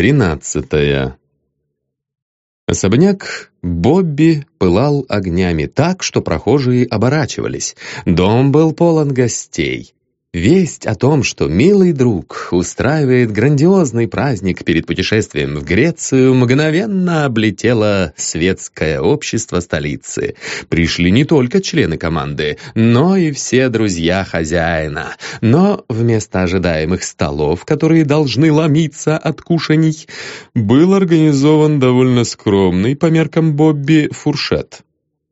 Тринадцатая Особняк Бобби пылал огнями так, что прохожие оборачивались. Дом был полон гостей. Весть о том, что милый друг устраивает грандиозный праздник перед путешествием в Грецию, мгновенно облетело светское общество столицы. Пришли не только члены команды, но и все друзья хозяина. Но вместо ожидаемых столов, которые должны ломиться от кушаний, был организован довольно скромный по меркам Бобби фуршет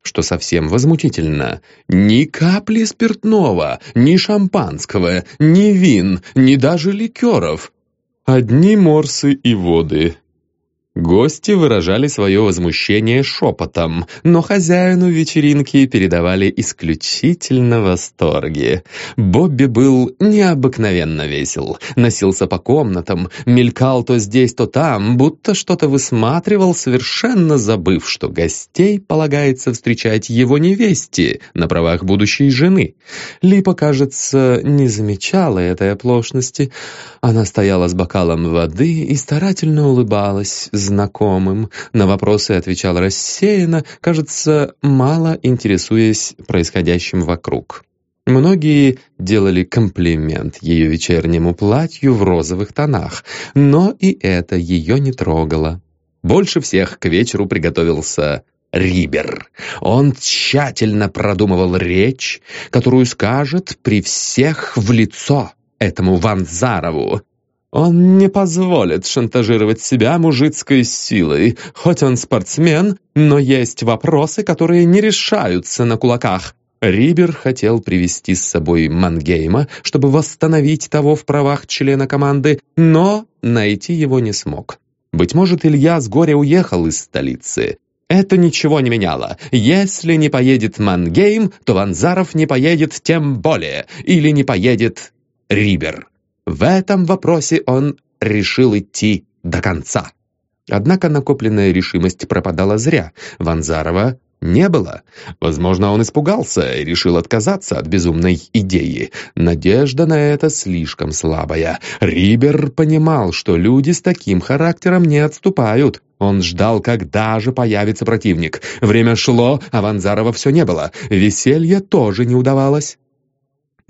что совсем возмутительно. Ни капли спиртного, ни шампанского, ни вин, ни даже ликеров. Одни морсы и воды. Гости выражали свое возмущение шепотом, но хозяину вечеринки передавали исключительно восторги. Бобби был необыкновенно весел, носился по комнатам, мелькал то здесь, то там, будто что-то высматривал, совершенно забыв, что гостей полагается встречать его невесте на правах будущей жены. Липа, кажется, не замечала этой оплошности. Она стояла с бокалом воды и старательно улыбалась, знакомым, на вопросы отвечал рассеянно, кажется, мало интересуясь происходящим вокруг. Многие делали комплимент ее вечернему платью в розовых тонах, но и это ее не трогало. Больше всех к вечеру приготовился Рибер. Он тщательно продумывал речь, которую скажет при всех в лицо этому Ванзарову, он не позволит шантажировать себя мужицкой силой. Хоть он спортсмен, но есть вопросы, которые не решаются на кулаках. Рибер хотел привести с собой Мангейма, чтобы восстановить того в правах члена команды, но найти его не смог. Быть может, Илья с горя уехал из столицы. Это ничего не меняло. Если не поедет Мангейм, то Ванзаров не поедет тем более. Или не поедет Рибер. В этом вопросе он решил идти до конца. Однако накопленная решимость пропадала зря. Ванзарова не было. Возможно, он испугался и решил отказаться от безумной идеи. Надежда на это слишком слабая. Рибер понимал, что люди с таким характером не отступают. Он ждал, когда же появится противник. Время шло, а Ванзарова все не было. Веселье тоже не удавалось.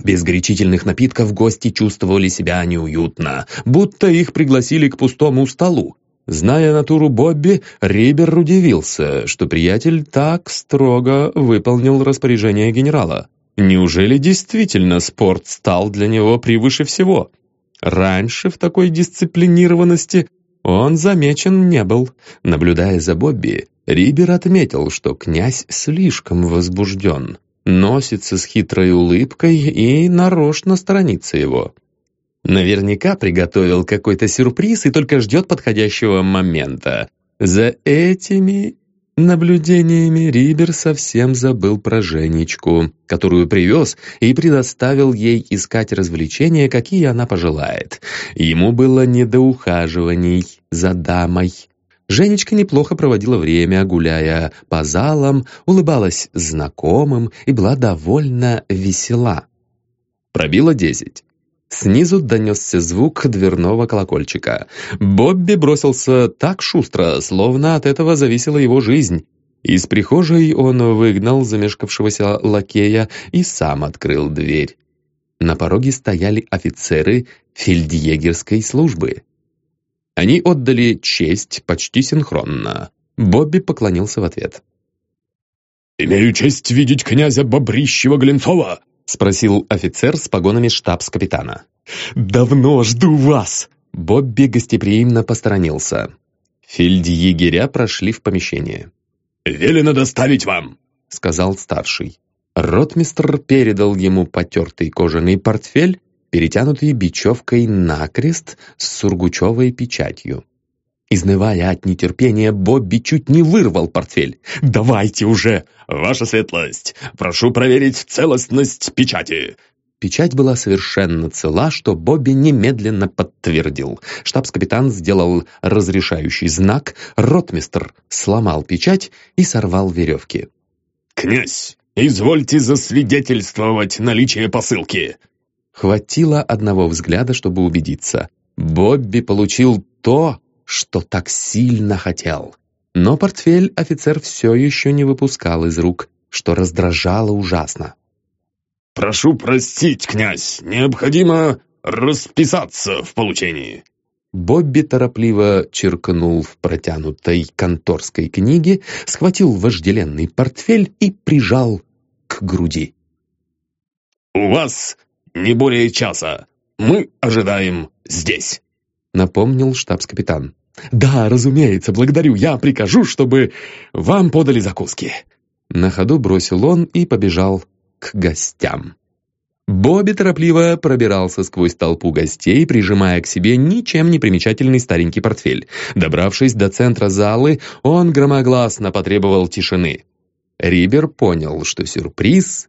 Без горячительных напитков гости чувствовали себя неуютно, будто их пригласили к пустому столу. Зная натуру Бобби, Рибер удивился, что приятель так строго выполнил распоряжение генерала. Неужели действительно спорт стал для него превыше всего? Раньше в такой дисциплинированности он замечен не был. Наблюдая за Бобби, Рибер отметил, что князь слишком возбужден носится с хитрой улыбкой и нарочно сторонится его. Наверняка приготовил какой-то сюрприз и только ждет подходящего момента. За этими наблюдениями Рибер совсем забыл про Женечку, которую привез и предоставил ей искать развлечения, какие она пожелает. Ему было не до ухаживаний за дамой. Женечка неплохо проводила время, гуляя по залам, улыбалась знакомым и была довольно весела. Пробило десять. Снизу донесся звук дверного колокольчика. Бобби бросился так шустро, словно от этого зависела его жизнь. Из прихожей он выгнал замешкавшегося лакея и сам открыл дверь. На пороге стояли офицеры фельдъегерской службы. Они отдали честь почти синхронно. Бобби поклонился в ответ. «Имею честь видеть князя Бобрищева-Глинцова!» спросил офицер с погонами штабс-капитана. «Давно жду вас!» Бобби гостеприимно посторонился. Фельдъегеря прошли в помещение. «Велено доставить вам!» — сказал старший. Ротмистр передал ему потертый кожаный портфель перетянутый бечевкой накрест с сургучевой печатью. Изнывая от нетерпения, Бобби чуть не вырвал портфель. «Давайте уже, ваша светлость! Прошу проверить целостность печати!» Печать была совершенно цела, что Бобби немедленно подтвердил. Штабс-капитан сделал разрешающий знак, ротмистр сломал печать и сорвал веревки. «Князь, извольте засвидетельствовать наличие посылки!» Хватило одного взгляда, чтобы убедиться. Бобби получил то, что так сильно хотел. Но портфель офицер все еще не выпускал из рук, что раздражало ужасно. «Прошу простить, князь, необходимо расписаться в получении». Бобби торопливо черкнул в протянутой конторской книге, схватил вожделенный портфель и прижал к груди. «У вас не более часа. Мы ожидаем здесь», — напомнил штабс-капитан. «Да, разумеется, благодарю. Я прикажу, чтобы вам подали закуски». На ходу бросил он и побежал к гостям. Бобби торопливо пробирался сквозь толпу гостей, прижимая к себе ничем не примечательный старенький портфель. Добравшись до центра залы, он громогласно потребовал тишины. Рибер понял, что сюрприз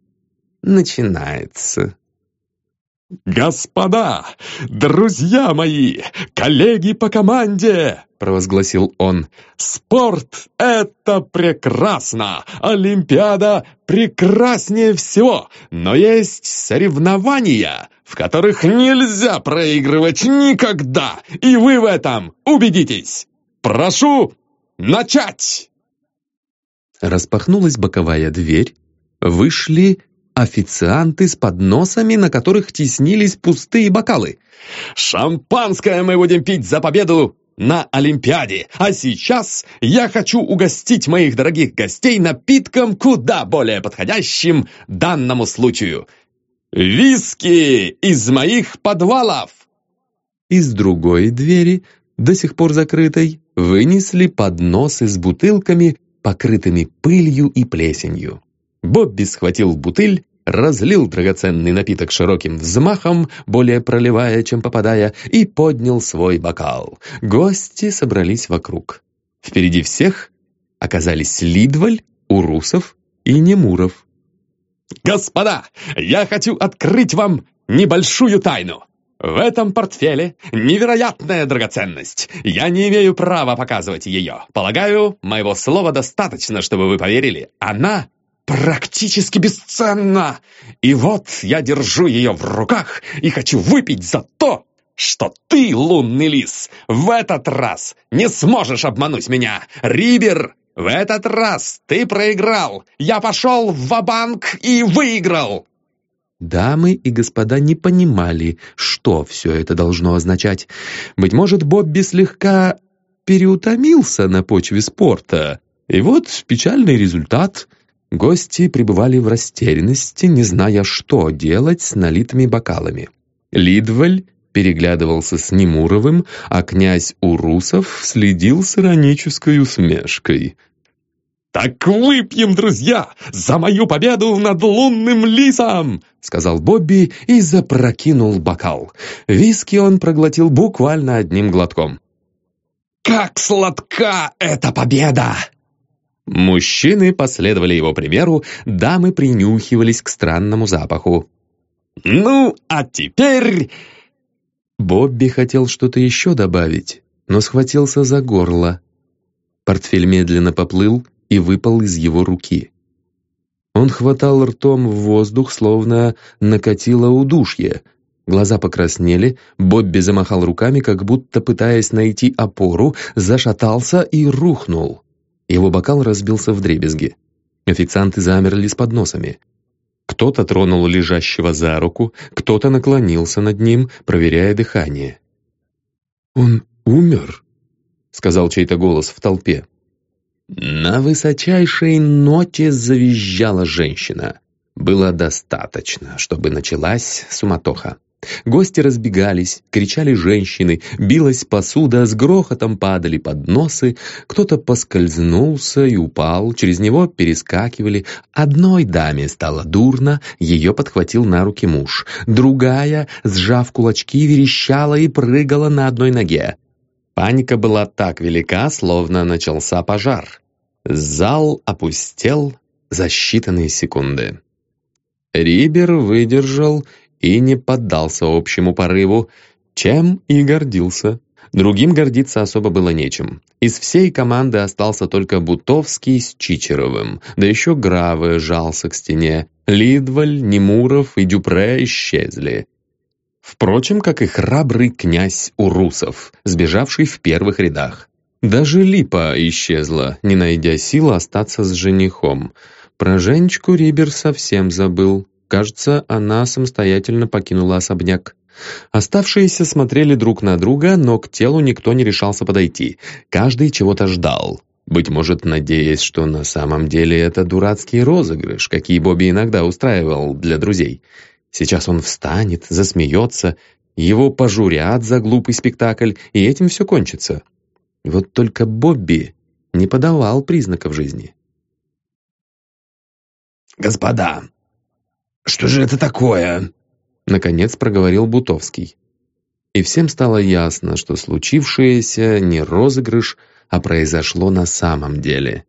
начинается. «Господа, друзья мои, коллеги по команде!» — провозгласил он. «Спорт — это прекрасно! Олимпиада прекраснее всего! Но есть соревнования, в которых нельзя проигрывать никогда! И вы в этом убедитесь! Прошу начать!» Распахнулась боковая дверь, вышли официанты с подносами, на которых теснились пустые бокалы. «Шампанское мы будем пить за победу на Олимпиаде. А сейчас я хочу угостить моих дорогих гостей напитком куда более подходящим данному случаю. Виски из моих подвалов!» Из другой двери, до сих пор закрытой, вынесли подносы с бутылками, покрытыми пылью и плесенью. Бобби схватил бутыль разлил драгоценный напиток широким взмахом, более проливая, чем попадая, и поднял свой бокал. Гости собрались вокруг. Впереди всех оказались Лидваль, Урусов и Немуров. «Господа, я хочу открыть вам небольшую тайну!» В этом портфеле невероятная драгоценность. Я не имею права показывать ее. Полагаю, моего слова достаточно, чтобы вы поверили. Она практически бесценна. И вот я держу ее в руках и хочу выпить за то, что ты, лунный лис, в этот раз не сможешь обмануть меня. Рибер, в этот раз ты проиграл. Я пошел в ва-банк и выиграл. Дамы и господа не понимали, что все это должно означать. Быть может, Бобби слегка переутомился на почве спорта. И вот печальный результат — Гости пребывали в растерянности, не зная, что делать с налитыми бокалами. Лидваль переглядывался с Немуровым, а князь Урусов следил с иронической усмешкой. «Так выпьем, друзья, за мою победу над лунным лисом!» сказал Бобби и запрокинул бокал. Виски он проглотил буквально одним глотком. «Как сладка эта победа!» Мужчины последовали его примеру, дамы принюхивались к странному запаху. «Ну, а теперь...» Бобби хотел что-то еще добавить, но схватился за горло. Портфель медленно поплыл и выпал из его руки. Он хватал ртом в воздух, словно накатило удушье. Глаза покраснели, Бобби замахал руками, как будто пытаясь найти опору, зашатался и рухнул. Его бокал разбился в дребезги. Официанты замерли с подносами. Кто-то тронул лежащего за руку, кто-то наклонился над ним, проверяя дыхание. «Он умер?» — сказал чей-то голос в толпе. На высочайшей ноте завизжала женщина. Было достаточно, чтобы началась суматоха. Гости разбегались, кричали женщины, билась посуда, с грохотом падали подносы, кто-то поскользнулся и упал, через него перескакивали. Одной даме стало дурно, ее подхватил на руки муж. Другая, сжав кулачки, верещала и прыгала на одной ноге. Паника была так велика, словно начался пожар. Зал опустел за считанные секунды. Рибер выдержал и не поддался общему порыву, чем и гордился. Другим гордиться особо было нечем. Из всей команды остался только Бутовский с Чичеровым, да еще Граве жался к стене. Лидваль, Немуров и Дюпре исчезли. Впрочем, как и храбрый князь Урусов, сбежавший в первых рядах. Даже Липа исчезла, не найдя сил остаться с женихом. Про Женечку Рибер совсем забыл. Кажется, она самостоятельно покинула особняк. Оставшиеся смотрели друг на друга, но к телу никто не решался подойти. Каждый чего-то ждал. Быть может, надеясь, что на самом деле это дурацкий розыгрыш, какие Бобби иногда устраивал для друзей. Сейчас он встанет, засмеется, его пожурят за глупый спектакль, и этим все кончится. Вот только Бобби не подавал признаков жизни. «Господа, что же это такое?» Наконец проговорил Бутовский. И всем стало ясно, что случившееся не розыгрыш, а произошло на самом деле.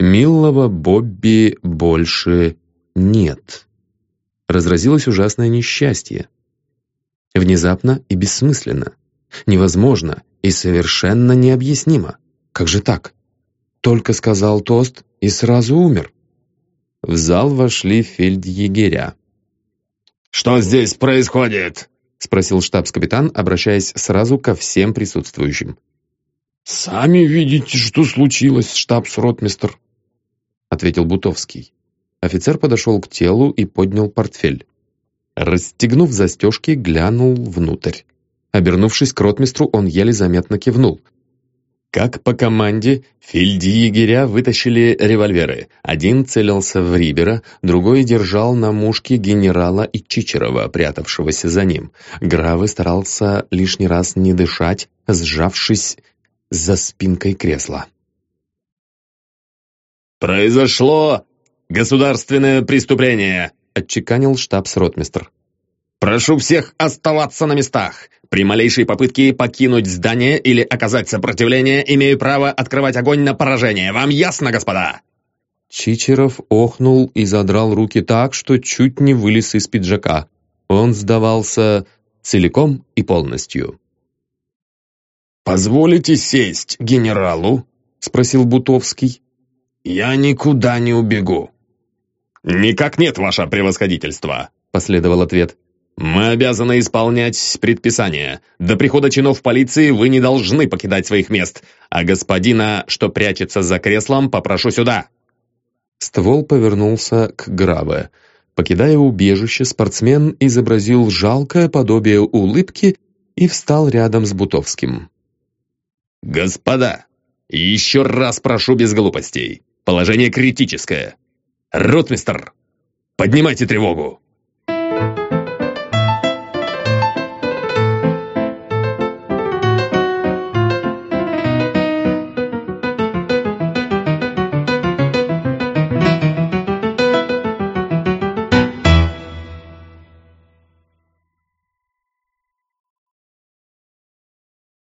Милого Бобби больше нет. Разразилось ужасное несчастье. Внезапно и бессмысленно. Невозможно и совершенно необъяснимо. Как же так? Только сказал тост и сразу умер. В зал вошли фельдъегеря. «Что здесь происходит?» — спросил штабс-капитан, обращаясь сразу ко всем присутствующим. «Сами видите, что случилось, штабс-ротмистр», — ответил Бутовский. Офицер подошел к телу и поднял портфель. Расстегнув застежки, глянул внутрь. Обернувшись к ротмистру, он еле заметно кивнул — как по команде, фельдъегеря вытащили револьверы. Один целился в Рибера, другой держал на мушке генерала и Чичерова, прятавшегося за ним. Гравы старался лишний раз не дышать, сжавшись за спинкой кресла. «Произошло государственное преступление», — отчеканил штабс-ротмистр. «Прошу всех оставаться на местах. При малейшей попытке покинуть здание или оказать сопротивление, имею право открывать огонь на поражение. Вам ясно, господа?» Чичеров охнул и задрал руки так, что чуть не вылез из пиджака. Он сдавался целиком и полностью. «Позволите сесть генералу?» — спросил Бутовский. «Я никуда не убегу». «Никак нет, ваше превосходительство», — последовал ответ. «Мы обязаны исполнять предписания. До прихода чинов полиции вы не должны покидать своих мест, а господина, что прячется за креслом, попрошу сюда». Ствол повернулся к Граве. Покидая убежище, спортсмен изобразил жалкое подобие улыбки и встал рядом с Бутовским. «Господа, еще раз прошу без глупостей. Положение критическое. Ротмистер, поднимайте тревогу!»